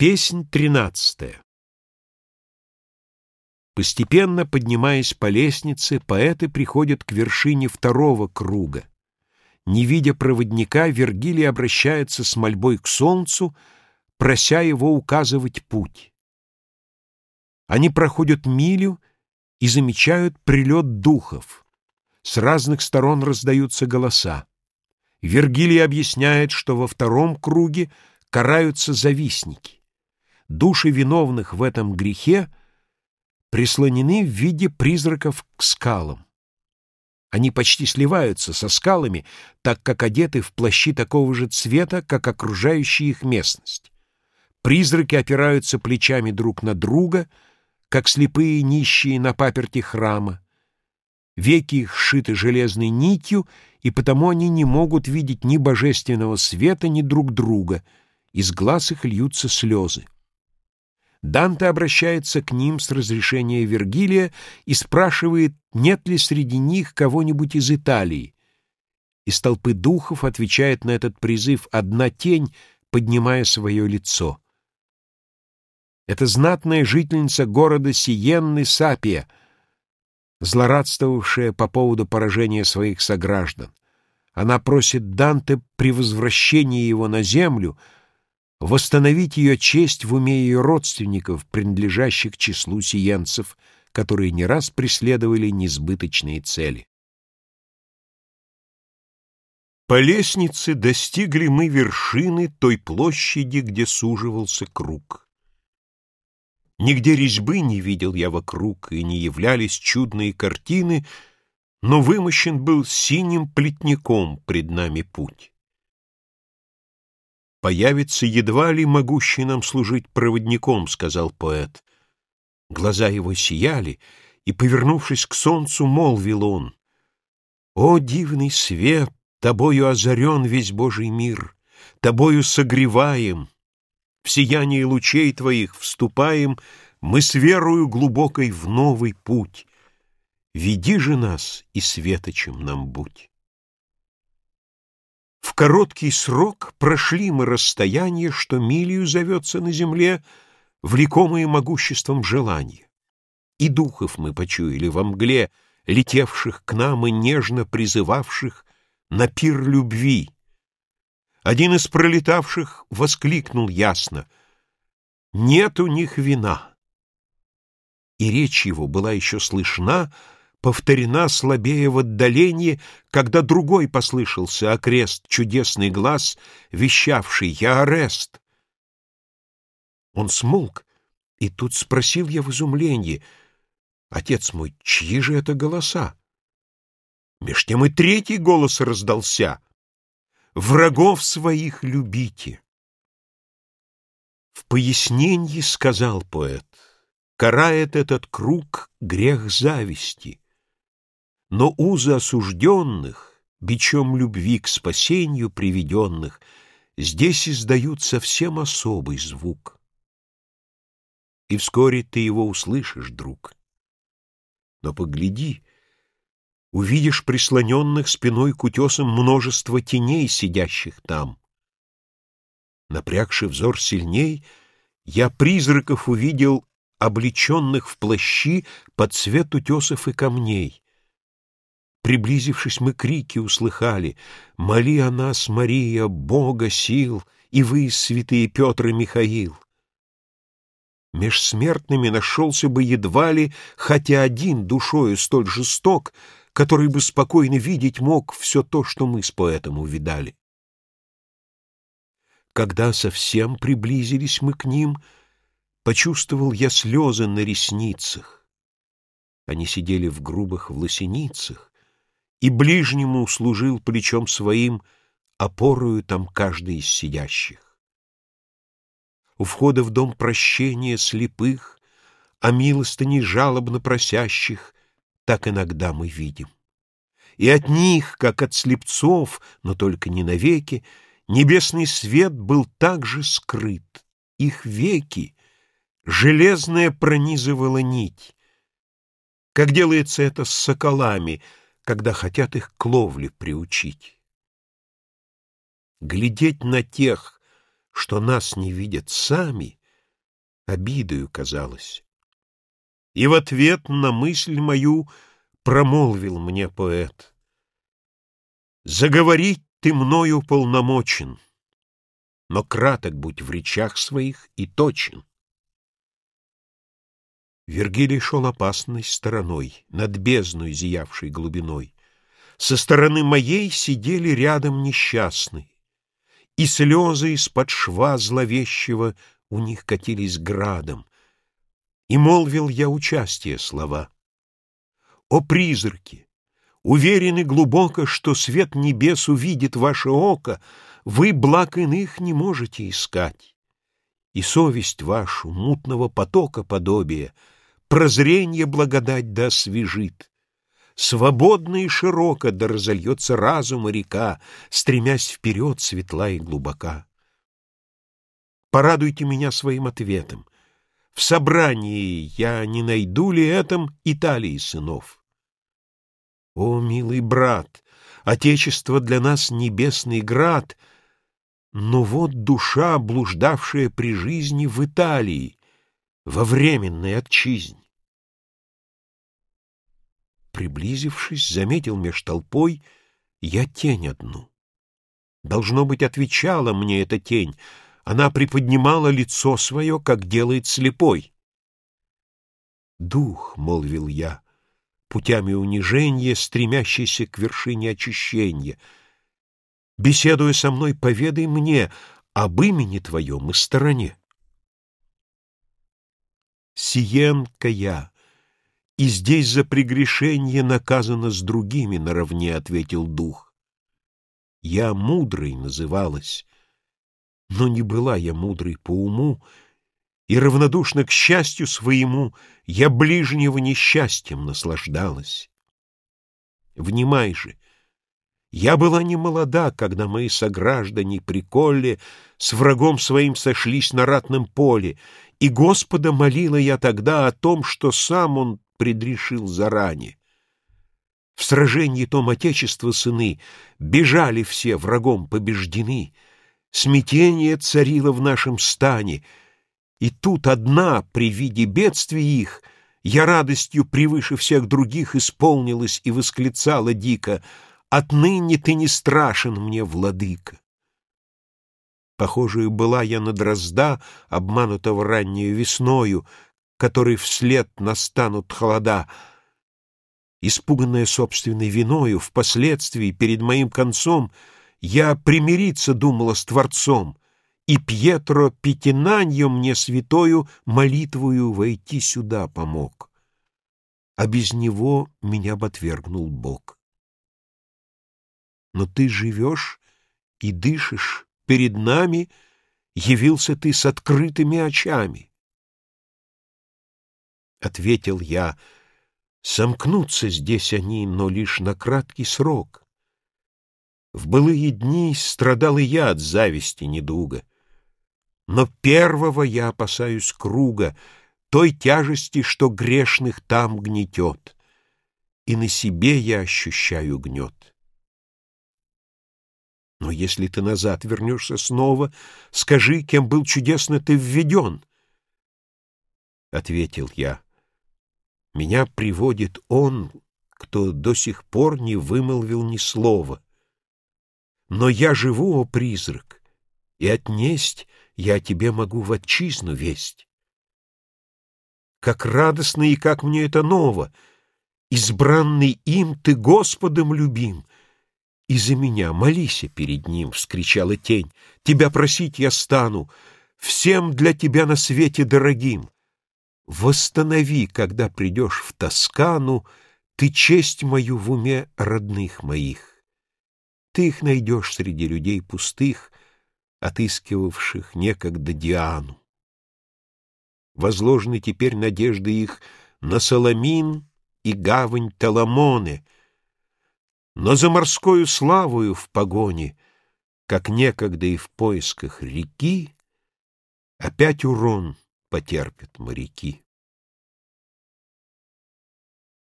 Песнь тринадцатая Постепенно, поднимаясь по лестнице, поэты приходят к вершине второго круга. Не видя проводника, Вергилий обращается с мольбой к солнцу, прося его указывать путь. Они проходят милю и замечают прилет духов. С разных сторон раздаются голоса. Вергилий объясняет, что во втором круге караются завистники души виновных в этом грехе прислонены в виде призраков к скалам. Они почти сливаются со скалами, так как одеты в плащи такого же цвета, как окружающая их местность. Призраки опираются плечами друг на друга, как слепые нищие на паперти храма. Веки их сшиты железной нитью, и потому они не могут видеть ни божественного света, ни друг друга. Из глаз их льются слезы. Данте обращается к ним с разрешения Вергилия и спрашивает, нет ли среди них кого-нибудь из Италии. Из толпы духов отвечает на этот призыв одна тень, поднимая свое лицо. Это знатная жительница города Сиенны Сапия, злорадствовавшая по поводу поражения своих сограждан. Она просит Данте при возвращении его на землю — восстановить ее честь в уме ее родственников, принадлежащих числу сиенцев, которые не раз преследовали несбыточные цели. По лестнице достигли мы вершины той площади, где суживался круг. Нигде резьбы не видел я вокруг, и не являлись чудные картины, но вымощен был синим плетником пред нами путь появится едва ли могущий нам служить проводником, — сказал поэт. Глаза его сияли, и, повернувшись к солнцу, молвил он. О, дивный свет, тобою озарен весь Божий мир, тобою согреваем, в сияние лучей твоих вступаем мы с верою глубокой в новый путь. Веди же нас и светочем нам будь. В короткий срок прошли мы расстояние, что милью зовется на земле, влекомые могуществом желания. И духов мы почуяли во мгле, летевших к нам и нежно призывавших на пир любви. Один из пролетавших воскликнул ясно «Нет у них вина!» И речь его была еще слышна, повторена слабее в отдалении, когда другой послышался окрест, чудесный глаз, вещавший «Я арест». Он смолк, и тут спросил я в изумлении, «Отец мой, чьи же это голоса?» Меж тем и третий голос раздался, «Врагов своих любите». В пояснении сказал поэт, «Карает этот круг грех зависти» Но узы осужденных, бичом любви к спасению приведенных, здесь издают совсем особый звук. И вскоре ты его услышишь, друг. Но погляди, увидишь прислоненных спиной к утесам множество теней, сидящих там. Напрягший взор сильней, я призраков увидел, облеченных в плащи под цвет утесов и камней. Приблизившись, мы крики услыхали «Моли о нас, Мария, Бога сил, и вы, святые Петр и Михаил!» Меж смертными нашелся бы едва ли, хотя один душою столь жесток, который бы спокойно видеть мог все то, что мы с поэтом увидали. Когда совсем приблизились мы к ним, почувствовал я слезы на ресницах. Они сидели в грубых власеницах, и ближнему служил плечом своим опорою там каждый из сидящих. У входа в дом прощения слепых, о милостыне жалобно просящих, так иногда мы видим. И от них, как от слепцов, но только не навеки, небесный свет был также скрыт. Их веки железная пронизывала нить. Как делается это с соколами — когда хотят их к ловле приучить. Глядеть на тех, что нас не видят сами, обидою казалось. И в ответ на мысль мою промолвил мне поэт. Заговорить ты мною полномочен, но краток будь в речах своих и точен. Вергилий шел опасной стороной, над бездной, зиявшей глубиной. Со стороны моей сидели рядом несчастные, и слезы из-под шва зловещего у них катились градом. И молвил я участие слова. О призраки! Уверены глубоко, что свет небес увидит ваше око, вы благ иных не можете искать. И совесть вашу, мутного потока подобие — прозрение благодать да освежит. Свободно и широко да разольется разум и река, стремясь вперед светла и глубока. Порадуйте меня своим ответом. В собрании я не найду ли этом Италии сынов? О, милый брат, Отечество для нас небесный град, но вот душа, блуждавшая при жизни в Италии, во временной отчизне. Приблизившись, заметил меж толпой я тень одну. Должно быть, отвечала мне эта тень. Она приподнимала лицо свое, как делает слепой. «Дух», — молвил я, путями унижения, стремящийся к вершине очищения, беседуя со мной, поведай мне об имени твоем и стороне. Сиенка я, и здесь за прегрешение наказано с другими наравне, — ответил дух. Я мудрой называлась, но не была я мудрой по уму, и равнодушно к счастью своему я ближнего несчастьем наслаждалась. Внимай же, я была не молода, когда мои сограждане при с врагом своим сошлись на ратном поле, и Господа молила я тогда о том, что сам Он предрешил заранее. В сражении том Отечество сыны бежали все врагом побеждены, смятение царило в нашем стане, и тут одна при виде бедствий их я радостью превыше всех других исполнилась и восклицала дико «Отныне ты не страшен мне, владыка!» Похожую была я на дрозда, обманутого раннею весною, которой вслед настанут холода. Испуганная собственной виною, впоследствии, перед моим концом, я примириться думала с Творцом, и Пьетро Пятинаньо мне святою молитвою войти сюда помог. А без него меня бы отвергнул Бог. Но ты живешь и дышишь перед нами явился ты с открытыми очами. Ответил я, сомкнутся здесь они, но лишь на краткий срок. В былые дни страдал и я от зависти недуга, но первого я опасаюсь круга, той тяжести, что грешных там гнетет, и на себе я ощущаю гнет. Но если ты назад вернешься снова, скажи, кем был чудесно ты введен. Ответил я. Меня приводит он, кто до сих пор не вымолвил ни слова. Но я живу, о призрак, и отнесть я тебе могу в отчизну весть. Как радостно и как мне это ново! Избранный им ты Господом любим — «И за меня молися перед ним!» — вскричала тень. «Тебя просить я стану, всем для тебя на свете дорогим. Восстанови, когда придешь в Тоскану, ты честь мою в уме родных моих. Ты их найдешь среди людей пустых, отыскивавших некогда Диану. Возложены теперь надежды их на Соломин и гавань Таламоне — но за морскою славою в погоне, Как некогда и в поисках реки, Опять урон потерпят моряки.